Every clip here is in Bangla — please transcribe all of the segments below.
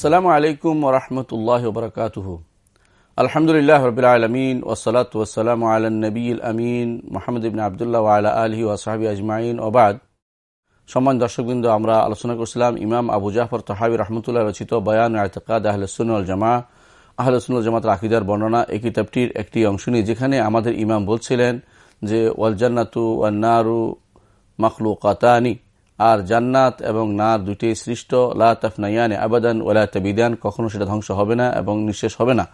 আসসালামু আলাইকুম ওরহমতুল্লাহ বরকাতুহ। আলহামদুলিল্লাহ রবিল আলমিন ওসলাত ওসালাম আলনবীল আমিন মোহাম্মদ ইবিন আবদুল্লাহ আলা আলহি ওসাহাবি আজমাইন। ওবাদ সম্মান দর্শকবৃন্দ, আমরা আলোচনা করছিলাম ইমাম আবু জাফর তহাবি রহমতুল্লাহ রচিত বয়ান আয়তকাদ আহলসুল জামা আহলসুল জামাত আকিদার বর্ণনা এই কিতাবটির একটি অংশ নিয়ে, যেখানে আমাদের ইমাম বলছিলেন যে, ওয়াল জান্নাতু ওয়ান্নারু মখলুকাতানি। আর জান্নাত এবং নার দুটি সৃষ্ট, লা তাফনাইয়ানে আবাদান ওলা তাবিদান, কখনো সেটা ধ্বংস হবে না এবং নিঃশেষ হবে না।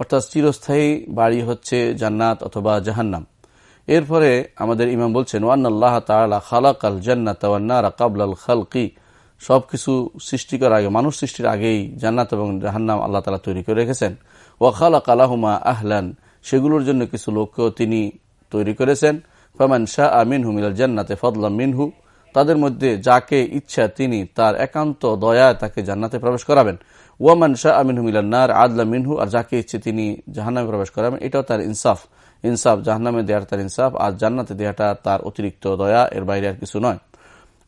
অর্থাৎ চিরস্থায়ী বাড়ি হচ্ছে জান্নাত অথবা জাহান্নাম। এরপরে আমাদের ইমাম বলছেন ওয়ান আল্লাহ তালা খালাক আল জান্নাত ওয়ান্নার কাবল আল খালকি। সবকিছু সৃষ্টি করার আগে, মানুষ সৃষ্টির আগেই জান্নাত এবং জাহান্নাম আল্লাহ তালা তৈরি করে রেখেছেন। ওয়া খালাক আলাহুমা আহলান, সেগুলোর জন্য কিছু লোককেও তিনি তৈরি করেছেন। ফমান শাহ আমিন হুমিল জান্নাতে ফদলাম মিনহু তাদের মধ্যে যাকে ইচ্ছা তিনি তার একান্ত দয়ায় তাকে জান্নাতে প্রবেশ করাবেন। ওয়ামান শাহ আমিন হুমিলান্নার আদলা মিনহু, আর যাকে ইচ্ছে তিনি জাহান্নামে প্রবেশ করাবেন। এটাও তার ইনসাফ। ইনসাফ জাহান্নামে দেওয়ার তার ইনসাফ, আর জান্নাতে দেয়াটা তার অতিরিক্ত দয়া, এর বাইরে আর কিছু নয়।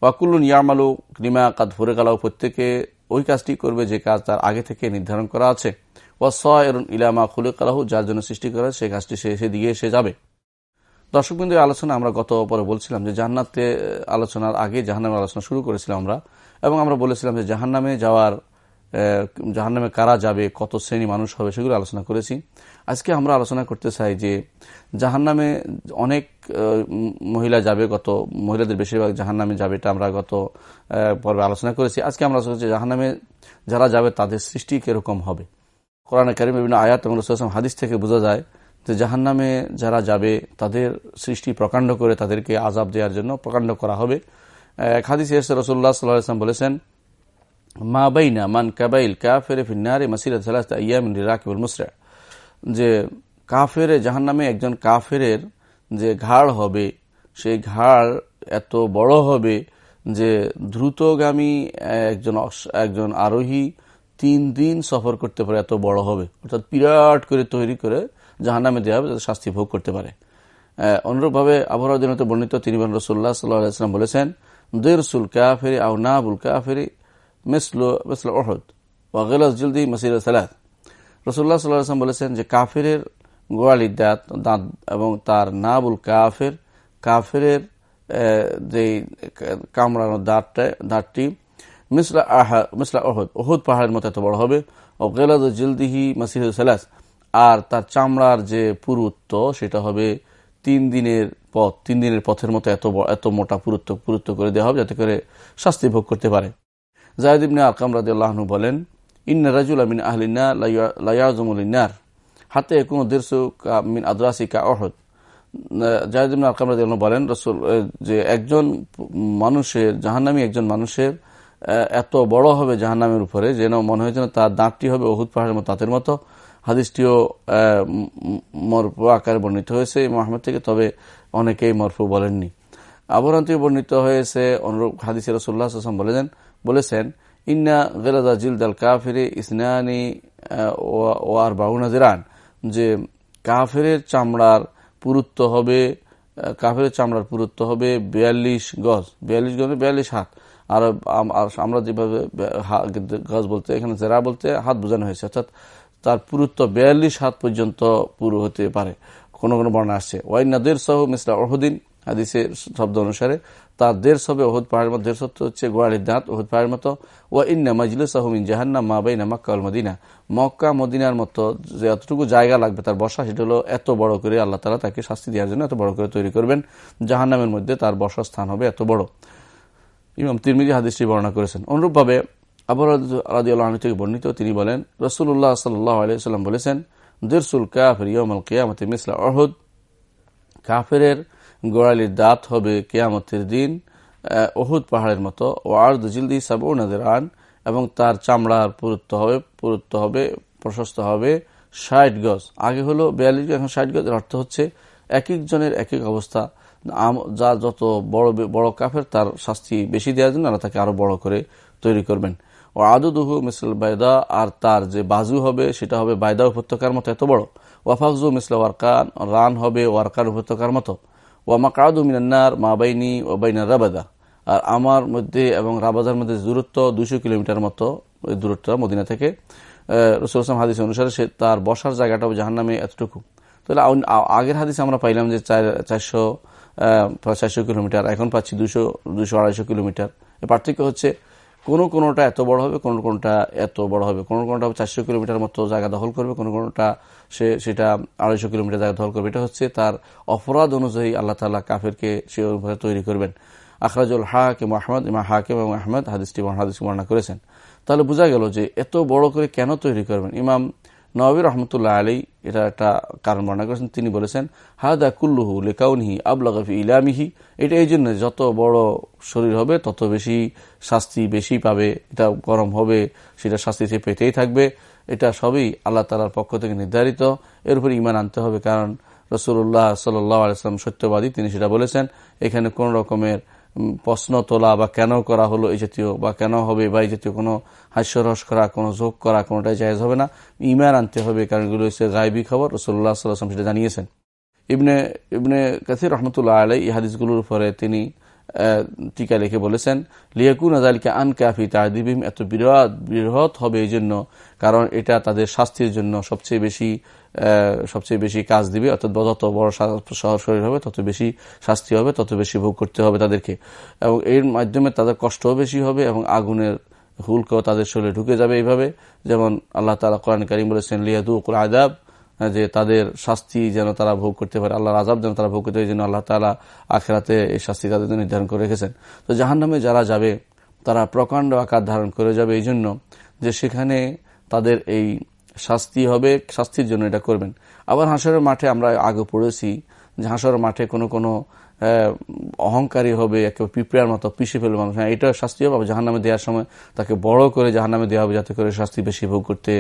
ওয়াকুল্লুন ইয়ামালু নিমা কাদ ফুরে গালাও প্রত্যেকে ওই কাজটি করবে যে কাজ তার আগে থেকে নির্ধারণ করা আছে। ওয়া এরুন ইলামা খুলে কালাহু যার জন্য সৃষ্টি করা সেই কাজটি সে সেদিকে সে যাবে। দর্শকবৃন্দের আলোচনা আমরা গত পরে বলছিলাম যে জাহান্নাতে আলোচনার আগে জাহান্নামের আলোচনা শুরু করেছিলাম আমরা। এবং আমরা বলেছিলাম যে জাহান্নামে যাওয়ার জাহান্নামে কারা যাবে, কত শ্রেণি মানুষ হবে সেগুলো আলোচনা করেছি। আজকে আমরা আলোচনা করতে চাই যে জাহান্নামে অনেক মহিলা যাবে, গত মহিলাদের বেশিরভাগ জাহান্নামে যাবে এটা আমরা গত পর্বে আলোচনা করেছি। আজকে আমরা আলোচনা করছি জাহান্নামে যারা যাবে তাদের সৃষ্টি কীরকম হবে। কোরআন কারিম বিভিন্ন আয়াত এবং রসুল হাদিস থেকে বোঝা যায় যে জাহান্নামে যারা যাবে, তাদের সৃষ্টি প্রকাণ্ড করে তাদেরকে আজাব দেওয়ার জন্য প্রকাণ্ড করা হবে। এসে রসুল্লাহ সাল্লাম বলেছেন, মা বাইনা মান কাবাইল কাফের ফিন্নারে মাসির রাকিবুল মুসরা। যে কাফেরে, জাহান্নামে একজন কাফেরের যে ঘাড় হবে, সেই ঘাড় এত বড় হবে যে দ্রুতগামী একজন একজন আরোহী তিন দিন সফর করতে পারে, এত বড় হবে। অর্থাৎ বিরাট করে তৈরি করে জাহান্নামে দেওয়া হবে যাতে শাস্তি ভোগ করতে পারে। অনুরূপভাবে আবহাওয়াজনিত বর্ণিত তিনি রসুল্লাহ সাল্লাহাম বলেছেন দেরসুল কাফেরি আউ নাবুল কাফেরি, মেসলো মেসলো ওহদ ওয়াগেলাস জলদি মসির সালাদ রসুল্লাহ সাল্লাহাম বলেছেন যে কাফেরের গোয়ালির দাঁত দাঁত এবং তার নাবুল কাফের কাফের যে কামড়ানোর দাঁতটা, দাঁতটি, মিসলা আহা, মিসলা ওহদ ওহুদ পাহাড়ের মতো এত বড় হবে ও গেলাদ জলদিহি মাসিহ সালাস আর তার চামড়ার যে পুরুত্ব, সেটা হবে তিন দিনের পথ। তিন দিনের পথের মতো এত এত মোটা পুরুত্ব পুরুত্ব করে দেওয়া হবে যাতে করে শাস্তি ভোগ করতে পারে। জায়দিবনে আকাম রাজি আল্লাহনু বলেন, ইন্না রাজুল আমিন আহলিনা লাইয়াজমুলিনার হাতে কোন দেড়শো মিন আদরাসি কা অহদ জায়দিবনে আকাম রাজি আল্লাহ বলেন, রসুল যে একজন মানুষের, জাহান্নামী একজন মানুষের এত বড় হবে জাহান্নামের উপরে, যেন মনে হয় যেন তার দাঁতটি হবে অহুদ পাহাড়ের মতো, তাঁতের মতো। হাদিসটিও মরফু আকারে বর্ণিত হয়েছে মোহাম্মদ থেকে, তবে অনেকেই মরফু বলেননি। আবরান্তি বর্ণিত হয়েছে, অনুরূপ হাদিস রসুল্লাহ আসলাম বলেছেন বলেছেন, ইন্না গেলাদা জিলদাল কাফিরে ইসনানি ওয়ার বাউনাজিরান যে কাফের চামড়ার পুরুত্ব হবে কাফের চামড়ার পুরুত্ব হবে বিয়াল্লিশ গজ বিয়াল্লিশ গজ বিয়াল্লিশ হাত। আর আমরা যেভাবে গজ বলতে, এখানে জেরা বলতে হাত বোঝানো হয়েছে। অর্থাৎ তার পুরুত্ব বিয়াল্লিশ হাত পর্যন্ত পুরো হতে পারে। কোন কোন বর্ণা আসছে ওয়াইনা দেড় সহ মিসলা অহদিন হাদিসের শব্দ অনুসারে, তার দেড় সবে ওহুদ পাহাড়ের মতো দেড় হচ্ছে গোয়ালির দাঁত ওহুদ পাহাড়ের মতো ও ইন্না মজলিস আহমিন জাহান্না মা বাইনা মক্কা মদিনা মক্কা, মদিনার মতো যে এতটুকু জায়গা লাগবে তার বসা, সেটা হলো এত বড় করে আল্লাহ তালা তাকে শাস্তি দেওয়ার জন্য এত বড় করে তৈরি করবেন। জাহান্নামের মধ্যে তার বসার স্থান হবে এত বড়। ইমাম তিরমিজি হাদিসটি বর্ণনা করেছেন। অনুরূপভাবে আবর রাজি আল্লাহ থেকে বর্ণিত, তিনি বলেন রসুল্লাহ সাল্লাহ আলিয়াল্লাম বলেছেন দেরসুল কাফের ইয়মাল কেয়ামতে মিসলা অহদ কাফের গোড়ালির দাঁত হবে কেয়ামতের দিন ওহুদ পাহাড়ের মতো। ও আর্দ জিলদি সাবু নাদের আন এবং তার চামড়ার পুরুত্ব হবে পুরুত্ব হবে, প্রশস্ত হবে ষাট গজ। আগে হলো বিয়াল্লিশ এখন ষাট গজের অর্থ হচ্ছে এক একজনের এক এক অবস্থা। যা যত বড় বড় কাফের, তার শাস্তি বেশি দেওয়ার জন্য আল্লাহ তাকে আরও বড় করে তৈরি করবেন। ও আদুদুহু মিসল বায়দা আর তার যে বাজু হবে, সেটা হবে বায়দা উপত্যকার মতো, এত বড়। ওয়াফাকজু মিসল ওয়ারকান, রান হবে ওয়ারকান উপত্যকার মতো। ওয়ামা কাদু মিনান্নার মা বাইনি ও বাইনা রাবাদা। আর আমার মধ্যে এবং রাবাদার মধ্যে দূরত্ব দুশো কিলোমিটার মতো দূরত্ব মদিনা থেকে। রসুল আসলাম হাদিস অনুসারে সে তার বসার জায়গাটা জাহান নামে এতটুকু। তাহলে আগের হাদিসে আমরা পাইলাম যে চার, চারশো চারশো কিলোমিটার, এখন পাচ্ছি দুশো দুশো আড়াইশো কিলোমিটার। পার্থক্য হচ্ছে কোনো কোনটা এত বড় হবে, কোন কোনটা এত বড় হবে। কোন কোনটা চারশো কিলোমিটার মতো জায়গা দখল করবে, কোন কোনটা সে সেটা আড়াইশো কিলোমিটার জায়গা দখল করবে। এটা হচ্ছে তার অপরাধ অনুযায়ী আল্লাহ তালা কাফেরকে সে অনুভাবে তৈরি করবেন। আখরাজুল হাকিম আহমদ ইমা হাকিম এবং আহমদ হাদিসটি হাদিস বর্ণনা করেছেন। তাহলে বোঝা গেল যে এত বড় করে কেন তৈরি করবেন? ইমাম নবী রহমতুল্লাহ আলী, এটা একটা কারণ বর্ণনা করেছেন, তিনি বলেছেন, হাদা কুল্লুহু লেকাউনহি আবলাগফি ইলামিহি এটা এই জন্য যত বড় শরীর হবে, তত বেশি শাস্তি বেশি পাবে, এটা গরম হবে, সেটা শাস্তি সে পেতেই থাকবে। এটা সবই আল্লাহ তালার পক্ষ থেকে নির্ধারিত। এর উপর ইমান আনতে হবে, কারণ রসুল্লাহ সাল্লাহ আলাইসলাম সত্যবাদী, তিনি সেটা বলেছেন। এখানে কোন রকমের প্রশ্ন তোলা বা কেন করা হলো এই জাতীয় বা কেন হবে বা এই জাতীয় কোনো হাস্যরস করা, কোনো যোগ করা, কোনোটাই জায়জ হবে না। ইমান আনতে হবে, কারণ এগুলো হচ্ছে গায়েবী খবর রসুল্লাহ সাল্লাম সেটা জানিয়েছেন। ইবনে ইবনে কাসির রহমতুল্লাহ আলাই এই হাদিসগুলোর উপরে তিনি টিকা লিখে বলেছেন, লিয়াকুন আজালিকে আন কাফি তাদিবিম এত বিরাট, বৃহৎ হবে এই জন্য কারণ এটা তাদের শাস্তির জন্য সবচেয়ে বেশি সবচেয়ে বেশি কাজ দিবে, অর্থাৎ যত বড় শহর শরীর হবে, তত বেশি শাস্তি হবে, তত বেশি ভোগ করতে হবে তাদেরকে। এবং এর মাধ্যমে তাদের কষ্টও বেশি হবে এবং আগুনের হুলকেও তাদের শরীরে ঢুকে যাবে এইভাবে। যেমন আল্লাহ তালা কোরআন করিম বলেছেন লিয়াদু আদাব যে তাদের শাস্তি যেন তারা ভোগ করতে পারে, আল্লাহর আজাব যেন তারা ভোগ করতে পারে যেন আল্লাহ তালা আখেরাতে এই শাস্তি তাদের নির্ধারণ করে রেখেছেন। তো জাহান নামে যারা যাবে, তারা প্রকাণ্ড আকার ধারণ করে যাবে এই জন্য যে সেখানে তাদের এই শাস্তি হবে, শাস্তির জন্য এটা করবেন। আবার হাঁসরের মাঠে আমরা আগে পড়েছি যে হাঁসরের মাঠে কোনো কোনো অহংকারী হবে একেবারে পিঁপড়ার মতো পিষে ফেলবে মানুষ। হ্যাঁ এটা শাস্তি হবে জাহান নামে দেওয়ার সময় তাকে বড় করে জাহান নামে দেওয়া হবে যাতে করে শাস্তি বেশি ভোগ করতে,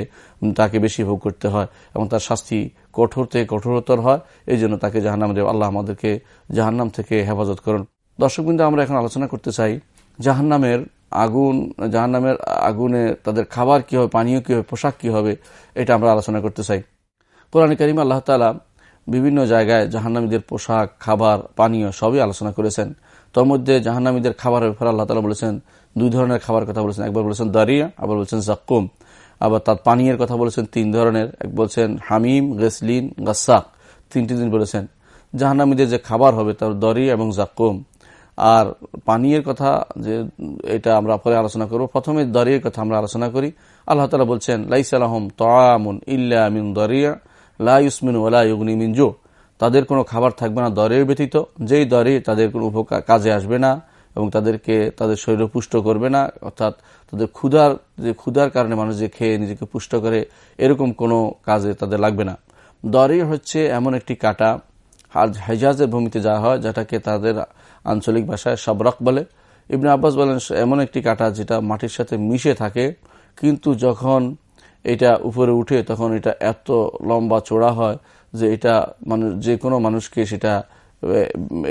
তাকে বেশি ভোগ করতে হয় এবং তার শাস্তি কঠোর থেকে কঠোরতর হয়। এই জন্য তাকে জাহান নামে দেওয়া আল্লাহ আমাদেরকে জাহান্নাম থেকে হেফাজত করুন। দর্শক বিন্দু আমরা এখন আলোচনা করতে চাই জাহান্নামের আগুন, জাহান্নামের আগুনে তাদের খাবার কি হবে, পানীয় কি হবে, পোশাক কি হবে, এটা আমরা আলোচনা করতে চাই। কোরআন করিম আল্লাহ তালা বিভিন্ন জায়গায় জাহান্নামীদের পোশাক, খাবার, পানীয় সবই আলোচনা করেছেন। তোর মধ্যে জাহান্নামীদের খাবারের ব্যাপারে আল্লাহ তালা বলেছেন, দুই ধরনের খাবার কথা বলেছেন। একবার বলেছেন দারিয়া, আবার বলছেন জাক্কুম। আবার তার পানীয়ের কথা বলেছেন তিন ধরনের। এক বলছেন হামিম, গেসলিন, গাসাক। তিনটি দিন বলেছেন। জাহান্নামীদের যে খাবার হবে তার দরি এবং জাক্কুম। আর পানীয়ের কথা যে এটা আমরা পরে আলোচনা করব। প্রথমে দরিয়ের কথা আমরা আলোচনা করি। আল্লাহ তালা বলছেন লাইসালাহম তামুন ইল্লা মিন দরিয়া লাউসমিন ওলা ইউগনি মিনজো তাদের কোনো খাবার থাকবে না দরের ব্যতীত। যেই দরে তাদের কোনো উপকার কাজে আসবে না এবং তাদেরকে তাদের শরীর পুষ্ট করবে না, অর্থাৎ তাদের ক্ষুধার যে ক্ষুধার কারণে মানুষ যে খেয়ে নিজেকে পুষ্ট করে, এরকম কোনো কাজে তাদের লাগবে না। দরে হচ্ছে এমন একটি কাটা হেজাজের ভূমিতে যাওয়া হয়, যেটাকে তাদের আঞ্চলিক ভাষায় সবরক বলে। ইবনে আব্বাস বলেন, এমন একটি কাটা যেটা মাটির সাথে মিশে থাকে, কিন্তু যখন এটা উপরে উঠে, তখন এটা এত লম্বা চোড়া হয় যে এটা মানুষ যে কোনো মানুষকে সেটা,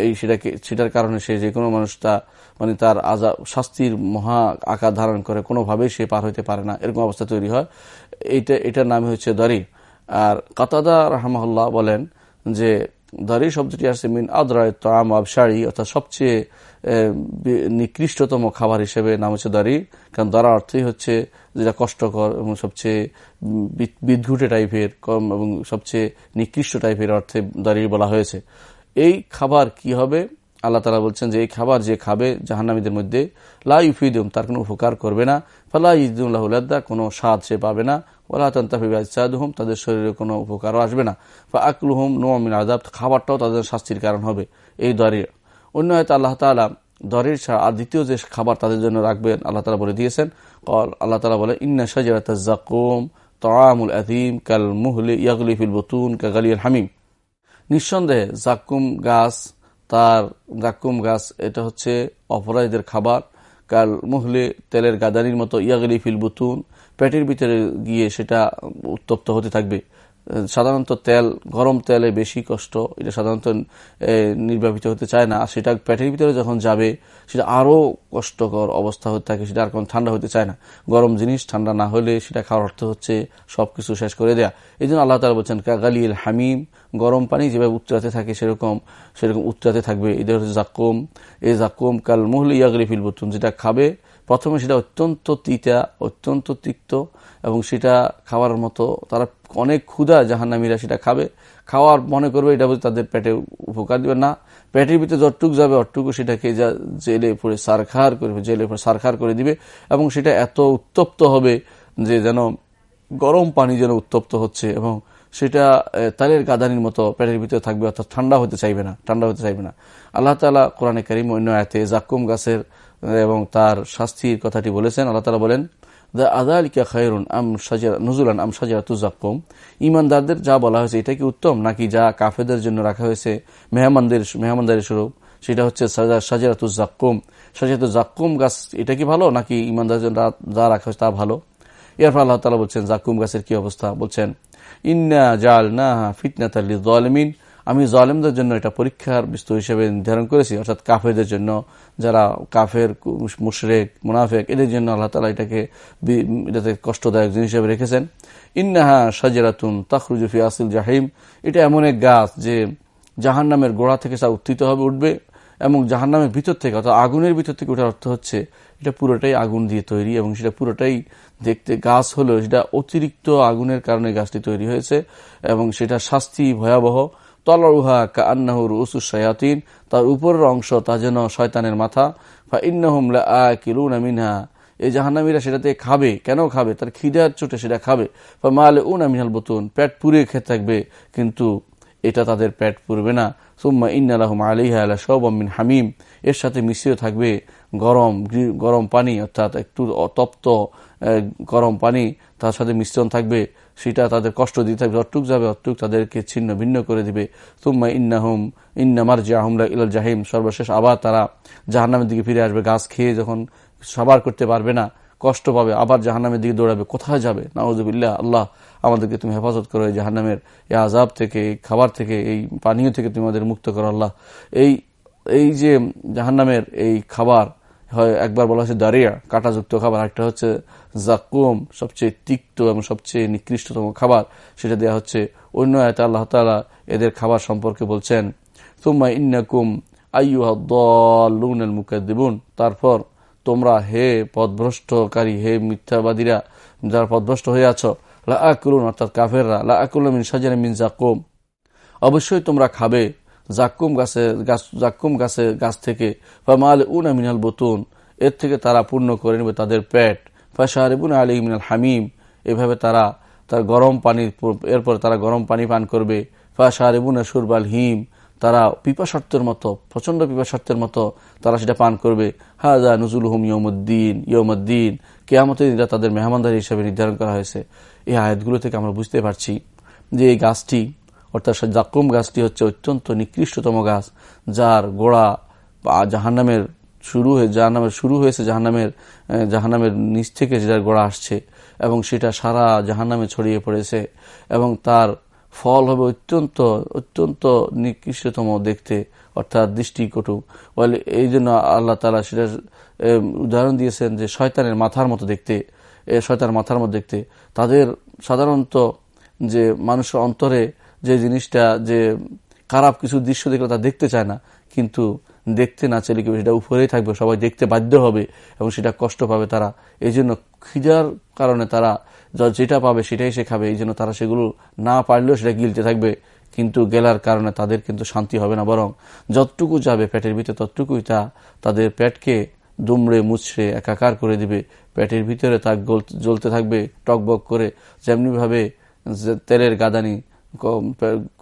এই সেটাকে, সেটার কারণে সে যে কোনো মানুষ তা মানে তার আজা শাস্তির মহা আকার ধারণ করে, কোনোভাবেই সে পার হইতে পারে না। এরকম অবস্থা তৈরি হয়। এইটা, এটার নামে হচ্ছে দরি। আর কাতাদা রহমাল্লাহ বলেন যে দারি শব্দটি আসছে, মিন আদরায় তাম আবসারি অর্থাৎ সবচেয়ে নিকৃষ্টতম খাবার হিসেবে নাম হচ্ছে দারি কারণ দারা অর্থই হচ্ছে যেটা কষ্টকর এবং সবচেয়ে বিদ্ঘুটে টাইপের কম এবং সবচেয়ে নিকৃষ্ট টাইপের অর্থে দাঁড়িয়ে বলা হয়েছে। এই খাবার কি হবে? আল্লাহ তালা বলছেন যে, এই খাবার যে খাবে জাহান্নামীদের মধ্যে, লা তার কোনো উপকার করবে না। ফালা ইদুল্লাহুল্লাহ কোনো স্বাদ সে পাবে না। ওলা তান্তাফিবাদহুম তাদের শরীরে কোনো উপকারও আসবে না। বা আকলুহুম নোমিন আদাব খাবারটাও তাদের শাস্তির কারণ হবে। এই দরের অন্য হয়তো আল্লাহ তালা দরের ছাড়া আর দ্বিতীয় যে খাবার তাদের জন্য রাখবেন, আল্লাহ তালা বলে দিয়েছেন আল্লাহ তালা বলে, ইন্না সাজাত জাকুম তরামুল আদিম কাল মুহলি ইয়াগলিফিল বতুন, কাগালিয়াল হামিম। নিঃসন্দেহে জাকুম গাছ, তার জাকুম গাছ, এটা হচ্ছে অপরাধীদের খাবার। কাল মুহলে তেলের গাদানির মতো ইয়াগলি ফিল বুতুন পেটের ভিতরে গিয়ে সেটা উত্তপ্ত হতে থাকবে। সাধারণত তেল, গরম তেলে বেশি কষ্ট, এটা সাধারণত নির্বাপিত হতে চায় না। সেটা পেটের ভিতরে যখন যাবে, সেটা আরও কষ্টকর অবস্থা হতে থাকে, সেটা আর কোনো ঠান্ডা হতে চায় না। গরম জিনিস ঠান্ডা না হলে সেটা খাওয়ার অর্থ হচ্ছে সব কিছু শেষ করে দেয়া। এই জন্য আল্লাহ তালা বলছেন কাগালিল হামিম গরম পানি যেভাবে উত্তরাতে থাকে সেরকম সেরকম উত্তরাতে থাকবে। এদের হচ্ছে জাকুম এই জাকুম কাল মহলি ইয়াগলি ফিল বুতুন, যেটা খাবে প্রথমে সেটা অত্যন্ত তিতা, অত্যন্ত তিক্ত, এবং সেটা খাওয়ার মতো, তারা অনেক ক্ষুধা জাহান্নামীরা সেটা খাবে। খাওয়ার মনে করবে এটা তাদের পেটে উপকার দিবে না। পেটের ভিতরে যতটুক যাবে অটুকু সেটাকে যা জেলে পড়ে সারখার করবে জেলে পড়ে সারখার করে দিবে, এবং সেটা এত উত্তপ্ত হবে যে যেন গরম পানি যেন উত্তপ্ত হচ্ছে, এবং সেটা তালের গাদানির মতো পেটের ভিতরে থাকবে, অর্থাৎ ঠান্ডা হতে চাইবে না, ঠান্ডা হতে চাইবে না। আল্লাহ তালা কোরআনে করিম অন্য আয়তে জাক্কুম গাছের এবং তার শাস্তির কথাটি বলেছেন। আল্লাহ তালা বলেন, দা আদালিকা খায়রুন আম সাজা নজুলান আম সাজা তুজাক্কুম ইমানদারদের যা বলা হয়েছে, এটা কি উত্তম? নাকি যা কাফেদের জন্য রাখা হয়েছে মেহমানদের মেহমানদারের স্বরূপ? সেটা হচ্ছে জাক্কুম সাজাতু জাক্কুম গাছ, এটা কি ভালো? নাকি ইমানদার জন্য যা রাখা হয়েছে তা ভালো? এরপর আল্লাহ তালা বলছেন জাক্কুম গাছের কি অবস্থা? বলছেন, ইন্না জাল না ফিতনাত আলী আমি জলেমদের জন্য এটা পরীক্ষার বিস্তর হিসেবে নির্ধারণ করেছি, অর্থাৎ কাফেরদের জন্য, যারা কাফের, মুশরেক, মুনাফেক, এদের জন্য আল্লাহ তালা এটাকে এটাতে কষ্টদায়ক জিনিস হিসেবে রেখেছেন। ইন্নাহা সাজেরাতুন তখরুজুফি আসিল জাহিম। এটা এমন এক গাছ যে জাহান নামের গোড়া থেকে তা উত্থিত হবে, উঠবে এবং জাহান নামের ভিতর থেকে, অর্থাৎ আগুনের ভিতর থেকে ওঠার অর্থ হচ্ছে এটা পুরোটাই আগুন দিয়ে তৈরি এবং সেটা পুরোটাই দেখতে গাছ হলেও সেটা অতিরিক্ত আগুনের কারণে গাছটি তৈরি হয়েছে এবং সেটা শাস্তি ভয়াবহ। তার উপরের অংশ তা যেন শয়তানের মাথা। আ মিনহা, এই জাহান্নামীরা সেটাতে খাবে। কেন খাবে? তার খিদার চোটে সেটা খাবে। বা মালে উন আমিনাল বতুন, পেট পুড়ে খেতে থাকবে, কিন্তু এটা তাদের পেট পুরবে না। সুম্মা ইন্নালাহম আলিহা আলা সৌমিন হামিম, এর সাথে মিশিয়ে থাকবে গরম গরম পানি, অর্থাৎ একটু তপ্ত গরম পানি, তার সাথে মিশ্রণ থাকবে, সেটা তাদের কষ্ট দিতে থাকবে অটুক যাবে অটুক তাদেরকে ছিন্ন ভিন্ন করে দিবে। তুম্মা ইন্নাহুম ইন্নামার জাহমলা ইল জাহিম, সর্বশেষ আবার তারা জাহান্নামের দিকে ফিরে আসবে, গাছ খেয়ে যখন সাবার করতে পারবে না, কষ্ট পাবে, আবার জাহান্নামের দিকে দৌড়াবে, কোথায় যাবে? নাউজুবিল্লাহ, আল্লাহ আমাদেরকে তুমি হেফাজত করো এই জাহান্নামের, এই আজাব থেকে, এই খাবার থেকে, এই পানীয় থেকে তুমি আমাদের মুক্ত করো, আল্লাহ। এই এই যে জাহান্নামের এই খাবার হয়, একবার বলা হচ্ছে দাঁড়িয়া কাটাযুক্ত খাবার। একটা হচ্ছে জাকুম, সবচেয়ে তিক্ত এবং সবচেয়ে নিকৃষ্টতম খাবার। সেটা দেওয়া হচ্ছে, অন্য আয়তা আল্লাহ তালা এদের খাবার সম্পর্কে বলছেন তুম্মা ইন্নাকুম আইয়ুহাদ্দুল মুকাদ্দিবুন তারপর, তোমরা হে পদভ্রষ্টকারী হে মিথ্যাবাদীরা, যারা পদভ্রষ্ট হয়ে আছো লা আকুলুন অর্থাৎ কাফেররা লা আকুল মিন সাজান মিন জাকুম। অবশ্যই তোমরা খাবে জাক্কুম গাছে জাক্কুম গাছে গাছ থেকে বা মাল উন মিনাল বতুন, এর থেকে তারা পূর্ণ করে নেবে তাদের পেট। ফাশাহারিবুন আলী মিনাল হামিম, এভাবে তারা তার গরম পানি এরপর তারা গরম পানি পান করবে। ফাশাহারিবুন সুরবাল হিম, তারা পিপাসার্থের মতো প্রচণ্ড পিপাসার্থের মতো তারা সেটা পান করবে। হাজা নজুল হুম ইয়মুদ্দিন ইয়মুদ্দিন কেয়ামতের দিনটা তাদের মেহমানদারি হিসেবে নির্ধারণ করা হয়েছে। এই আয়াতগুলো থেকে আমরা বুঝতে পারছি যে এই গাছটি অর্থাৎ জাকুম গাছটি হচ্ছে অত্যন্ত নিকৃষ্টতম গাছ, যার গোড়া জাহান্নামের শুরু হয়ে, জাহান্নামের শুরু হয়েছে, জাহান্নামের জাহান্নামের নিচ থেকে যার গোড়া আসছে, এবং সেটা সারা জাহান্নামে ছড়িয়ে পড়েছে, এবং তার ফল হবে অত্যন্ত অত্যন্ত নিকৃষ্টতম দেখতে, অর্থাৎ দৃষ্টিকটু। বলে এই জন্য আল্লাহ তালা সেটা উদাহরণ দিয়েছেন যে শয়তানের মাথার মতো দেখতে শয়তানের মাথার মতো দেখতে। তাদের সাধারণত যে মানুষের অন্তরে যে জিনিসটা, যে খারাপ কিছু দৃশ্য দেখলে তা দেখতে চায় না, কিন্তু দেখতে না চাইলে কেউ সেটা উপরেই থাকবে, সবাই দেখতে বাধ্য হবে এবং সেটা কষ্ট পাবে তারা। এই জন্য খিজার কারণে তারা যেটা পাবে সেটাই সে খাবে, এই জন্য তারা সেগুলো না পারলেও সেটা গিলতে থাকবে, কিন্তু গেলার কারণে তাদের কিন্তু শান্তি হবে না। বরং যতটুকু যাবে পেটের ভিতরে, ততটুকুই তা তাদের পেটকে দুমড়ে মুছড়ে একাকার করে দিবে। পেটের ভিতরে তা জ্বলতে থাকবে, টকবক করে, যেমনিভাবে তেলের গাদানি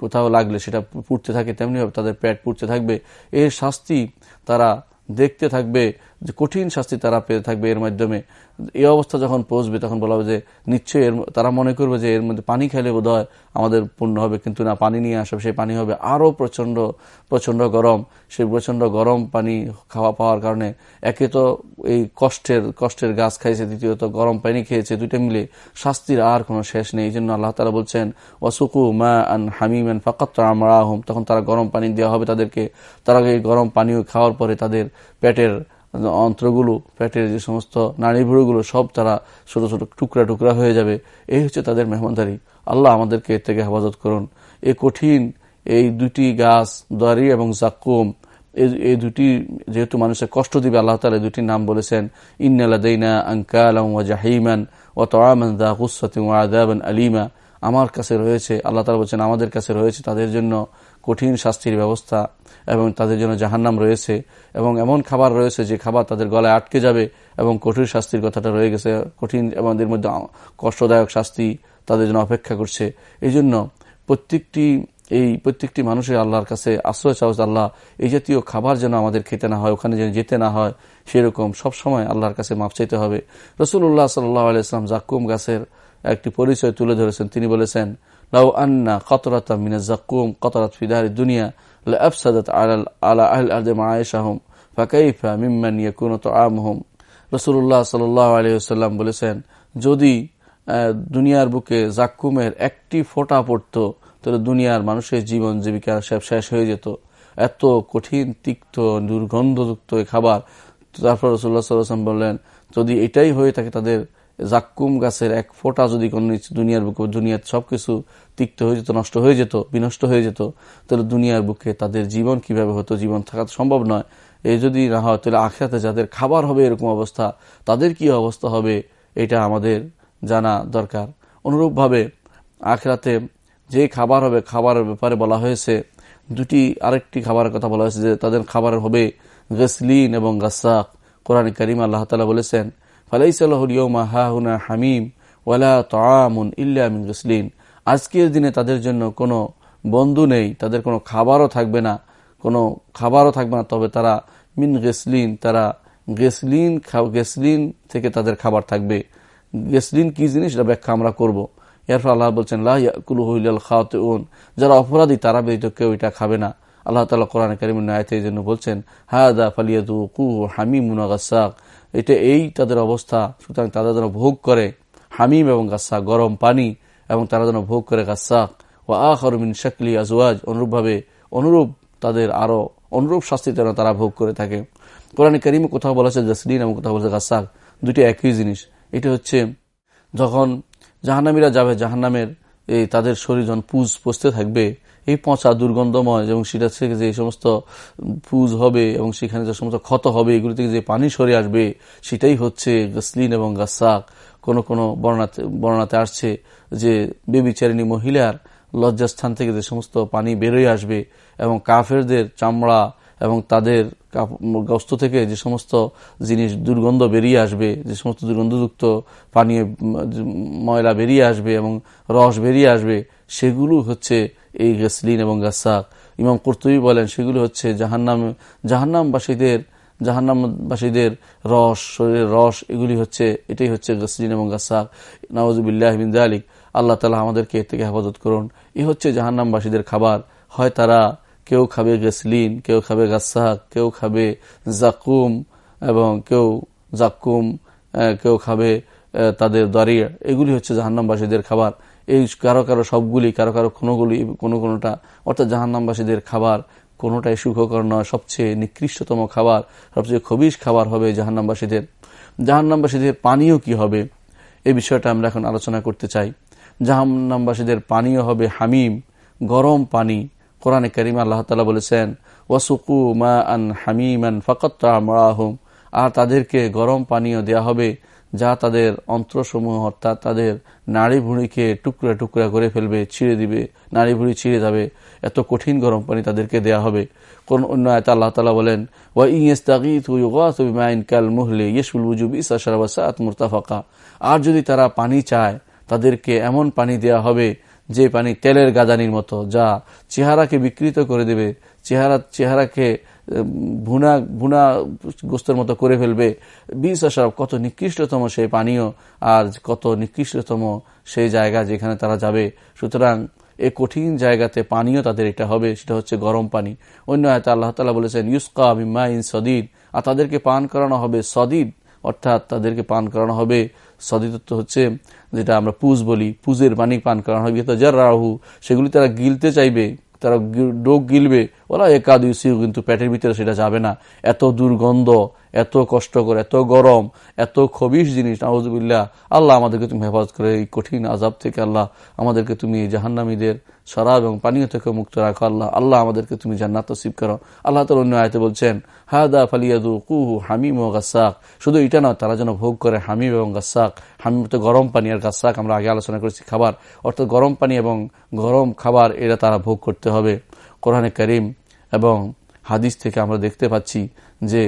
কোথাও লাগলে সেটা পুড়তে থাকে, তেমনিভাবে তাদের পেট পুড়তে থাকবে। এর শাস্তি তারা দেখতে থাকবে। যে কঠিন শাস্তি তারা পেয়ে থাকবে এর মাধ্যমে। এই অবস্থা যখন পৌঁছবে, তখন বলা হবে যে, নিশ্চয়ই এর তারা মনে করবে যে, এর মধ্যে পানি খেলে বোধহয় আমাদের পূর্ণ হবে, কিন্তু না, পানি নিয়ে আসবে, সেই পানি হবে আরও প্রচণ্ড প্রচণ্ড গরম। সেই প্রচণ্ড গরম পানি খাওয়া, পাওয়ার কারণে একে তো এই কষ্টের কষ্টের গাছ খাইছে, দ্বিতীয়ত গরম পানি খেয়েছে, দুইটা মিলে শাস্তির আর কোনো শেষ নেই। এই জন্য আল্লাহ তালা বলছেন, ওয়াসুকু মা আন হামিমেন ফাকাত আমরাহম। তখন তারা গরম পানি দেওয়া হবে তাদেরকে। তারা এই গরম পানি খাওয়ার পরে তাদের পেটের অন্ত্রগুলো, পেটের যে সমস্ত নাড়ি ভুড়োগুলো সব তারা ছোট ছোট টুকরা টুকরা হয়ে যাবে। এই হচ্ছে তাদের মেহমানদারি। আল্লাহ আমাদেরকে এর থেকে হেফাজত করুন। এই কঠিন এই দুটি গাছ দারি এবং জাকুম এই দুটি যেহেতু মানুষের কষ্ট দিবে, আল্লাহ তালা দুটির নাম বলেছেন, ইন্নালাদাইনা আঙ্কাল জাহিমান ও তোয়ামান দা হুসাতিম আদাবান আলিমা। আমার কাছে রয়েছে, আল্লাহ তালা বলছেন, আমাদের কাছে রয়েছে, তাদের জন্য কঠিন শাস্তির ব্যবস্থা এবং তাদের জন্য জাহান্নাম রয়েছে এবং এমন খাবার রয়েছে যে খাবার তাদের গলায় আটকে যাবে এবং কঠিন শাস্তির কথাটা রয়ে গেছে, কঠিন এদের মধ্যে কষ্টদায়ক শাস্তি তাদের জন্য অপেক্ষা করছে। এই জন্য প্রত্যেকটি, এই প্রত্যেকটি মানুষের আল্লাহর কাছে আশ্রয় চাওয়া আল্লাহ এই জাতীয় খাবার যেন আমাদের খেতে না হয়, ওখানে যেন যেতে না হয়, সেরকম সবসময় আল্লাহর কাছে মাপ চাইতে হবে। রসুল্লাহ সাল্লাহ আলাইসলাম জাকুম গাছের একটি পরিচয় তুলে ধরেছেন। তিনি বলেছেন, লাউ আন্না কতরাতা মিনা জাকুম কতরাত ফিদাহ দুনিয়া আফসাদ আলাল আলা আহল আদম আয়েশাহম ফাকাইফা মিম্মান ইয়াকুন তো আমহম রসুল্লাহ সাল্লাহ আলহিহাল্লাম বলেছেন, যদি দুনিয়ার বুকে জাকুমের একটি ফোঁটা পড়ত, তাহলে দুনিয়ার মানুষের জীবন জীবিকা সব শেষ হয়ে যেত। এত কঠিন, তিক্ত, দুর্গন্ধযুক্ত খাবার। তারপর রসুল্লাহ সাল্লাম বললেন, যদি এটাই হয়ে থাকে তাদের জাক্কুম গাছের এক ফোঁটা যদি কোন দুনিয়ার বুকে, দুনিয়ার সবকিছু তিক্ত হয়ে যেত, নষ্ট হয়ে যেত, বিনষ্ট হয়ে যেত, তাহলে দুনিয়ার বুকে তাদের জীবন কীভাবে হতো? জীবন থাকা সম্ভব নয়। এই যদি না হয়, তাহলে আখেরাতে যাদের খাবার হবে এরকম অবস্থা, তাদের কি অবস্থা হবে? এটা আমাদের জানা দরকার। অনুরূপভাবে আখেরাতে যে খাবার হবে, খাবারের ব্যাপারে বলা হয়েছে, দুটি আরেকটি খাবারের কথা বলা হয়েছে যে তাদের খাবার হবে গসলিন এবং গাসাক। কোরআন করিম আল্লাহ তালা বলেছেন হামিম ওয়ালা তামুন ইল্লা মিন গসলিন। আজকের দিনে তাদের জন্য কোনো বন্ধু নেই, তাদের কোনো খাবারও থাকবে না, কোনো খাবারও থাকবে না, তবে তারা মিন গেসলিন, তারা গেসলিন গেসলিন থেকে তাদের খাবার থাকবে। গেসলিন কি জিনিস? এটা ব্যাখ্যা আমরা করব। এরপর আল্লাহ বলছেন লাহুল খাওয়াতে যারা অপরাধী, তারা ব্যতীত কেউ এটা খাবে না। আল্লাহ তালা কোরআন করিমের নায়তে এই জন্য বলছেন হাদা ফালিয়াদু কু হামিমুন গাসাক। এটা এই তাদের অবস্থা, সুতরাং তারা যেন ভোগ করে হামিম এবং গাসাক গরম পানি এবং তারা যেন ভোগ করে গাসাক ও আখরমিন শাকলি আজওয়াজ, অনুরূপভাবে, অনুরূপ তাদের আরও অনুরূপ শাস্তি যেন তারা ভোগ করে থাকে। কোরআন করিমে কোথাও বলেছে জসলিন এবং কোথাও বলেছে গাসাক দুটি একই জিনিস। এটা হচ্ছে, যখন জাহান্নামীরা যাবে, জাহান্নামের এই তাদের শরীর যখন পুজ পচতে থাকবে এই পচা দুর্গন্ধময় এবং সেটা থেকে যে সমস্ত পুজ হবে এবং সেখানে যে সমস্ত ক্ষত হবে, এগুলি থেকে যে পানি সরে আসবে, সেটাই হচ্ছে গসলিন এবং গাসাক। কোন কোন বর্ণাতে বর্ণাতে আসছে যে বেবিচারিণী মহিলার লজ্জাস্থান থেকে যে সমস্ত পানি বেরোয় আসবে এবং কাফেরদের চামড়া এবং তাদের গস্ত থেকে যে সমস্ত জিনিস, দুর্গন্ধ বেরিয়ে আসবে, যে সমস্ত দুর্গন্ধযুক্ত পানীয়, ময়লা বেরিয়ে আসবে এবং রস বেরিয়ে আসবে, সেগুলো হচ্ছে এই গেসলিন এবং গাসাক ইমাম কর্তুবী বলেন, সেগুলি হচ্ছে জাহান্নাম, জাহান্নামবাসীদের জাহান্নামবাসীদের রস, শরীরের রস, এগুলি হচ্ছে, এটাই হচ্ছে গসলিন এবং গাসাক নওয়াজুবিল্লাহ বিন আলিক আল্লাহ তালা আমাদেরকে এর থেকে হেফাজত করুন। এই হচ্ছে জাহান্নামবাসীদের খাবার। হয় তারা কেউ খাবে গেসলিন, কেউ খাবে গাসাক কেউ খাবে জাকুম এবং কেউ জাকুম কেউ খাবে তাদের দাঁড়িয়ে এগুলি হচ্ছে জাহান্নামবাসীদের খাবার। এই কারও কারও সবগুলি, কারও কারও কোনোগুলি, কোনো কোনোটা, অর্থাৎ জাহান্নামবাসীদের খাবার কোনোটাই সুখকর নয়। সবচেয়ে নিকৃষ্টতম খাবার, সবচেয়ে খবিশ খাবার হবে জাহান্নামবাসীদের। জাহান্নামবাসীদের পানীয় কি হবে? এই বিষয়টা আমরা এখন আলোচনা করতে চাই। জাহান্নামবাসীদের পানীয় হবে হামিম, গরম পানি। কোরআনে করিম আল্লাহ তালা বলেছেন, ওয়াসুকু মা আন হামিমান ফকত আর তাদেরকে গরম পানীয় দেয়া হবে যা তাদের অন্ত্রসমূহ, অর্থাৎ তাদের নাড়ি ভুঁড়িকে টুকরা টুকরা করে ফেলবে, ছিঁড়ে দিবে নাড়ি ভুঁড়ি ছিঁড়ে যাবে। এত কঠিন গরম পানি তাদেরকে দেয়া হবে। কোন অন্য আয়তা আল্লাহ তালা বলেন ওয়া ইয়েস্তাগিন কাল মুহলে ইয়েসুল উজুব ইসাশারাবাসাত মুরতাফাকা। আর যদি তারা পানি চায়, তাদেরকে এমন পানি দেয়া হবে যে পানি তেলের গাদানির মতো, যা চেহারাকে বিকৃত করে দেবে। চেহারা, চেহারাকে ভুনা ভুনা গোস্তের মতো করে ফেলবে। বিষ আসার কত নিকৃষ্টতম সেই পানীয়, আর কত নিকৃষ্টতম সেই জায়গা যেখানে তারা যাবে। সুতরাং এ কঠিন জায়গাতে পানীয় তাদের এটা হবে, সেটা হচ্ছে গরম পানি। অন্য আয়তা আল্লাহ তালা বলেছেন, ইউসকা বিমা ইন সদিদ আর তাদেরকে পান করানো হবে সদিদ, অর্থাৎ তাদেরকে পান করানো হবে সদিতত্ব হচ্ছে যেটা আমরা পুজ বলি, পুজের পানি পান করানো হবে। যার রাহু সেগুলি তারা গিলতে চাইবে। তারা ডোক গিলবে। ওরা একাদ ইউসিও কিন্তু পেটের ভিতরে সেটা যাবে না। এত দুর্গন্ধ, এত কষ্টকর, এত গরম, এত খবিস জিনিস, নাউজুবিল্লাহ। আল্লাহ আমাদেরকে তুমি হেফাজত করে, এই কঠিন আজাব থেকে আল্লাহ আমাদেরকে তুমি জাহান্নামীদের শরাব এবং পানীয় থেকে মুক্ত রাখো আল্লাহ। আল্লাহ আমাদেরকে তুমি জান্নাত নসিব করো। আল্লাহ তালা অন্য আয়তে বলছেন, হাদা ফালিয়াদু কুহু হামিম ও গাসাক। শুধু এটা না তারা যেন ভোগ করে হামিম এবং গাসাক। হামিম তো গরম পানি আর গাসাক আমরা আগে আলোচনা করেছি খাবার। অর্থাৎ গরম পানি এবং গরম খাবার, এটা তারা ভোগ করতে হবে। কোরআনে করিম এবং হাদিস থেকে আমরা দেখতে পাচ্ছি যে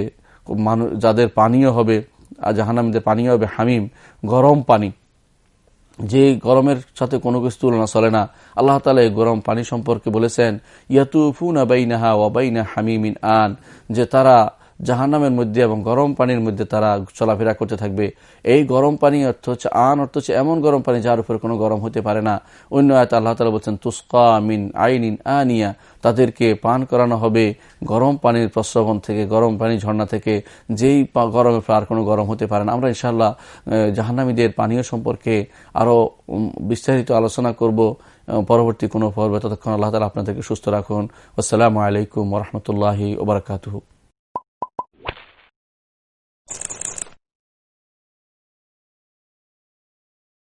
মানুষ যাদের পানীয় হবে আর জাহানামদের পানীয় হবে হামিম, গরম পানি। যে গরমের সাথে কোনো কিছু তুলনা চলে না। আল্লাহ তালা এই গরম পানি সম্পর্কে বলেছেন, ইয়াতুফুন আবাইনাহা ওয়াবাইনা হামিমিন আন যে তারা জাহান্নামের মধ্যে এবং গরম পানির মধ্যে তারা চলাফেরা করতে থাকবে। এই গরম পানি অর্থ হচ্ছে আন, অর্থ হচ্ছে এমন গরম পানি যার উপরে কোনো গরম হতে পারে না। অন্য আয়ত আল্লাহ তালা বলছেন, তুস্কা মিন আইনিন আনিয়া, তাদেরকে পান করানো হবে গরম পানির প্রস্রবণ থেকে, গরম পানি ঝর্ণা থেকে, যেই গরমে আর কোনো গরম হতে পারে না। আমরা ইনশাল্লাহ জাহান্নামীদের পানীয় সম্পর্কে আরও বিস্তারিত আলোচনা করব। পরবর্তী কোনো পর্বে ততক্ষণ আল্লাহ তালা আপনাদেরকে সুস্থ রাখুন। আসসালামু আলাইকুম রহমতুল্লাহি ওবরাকাতু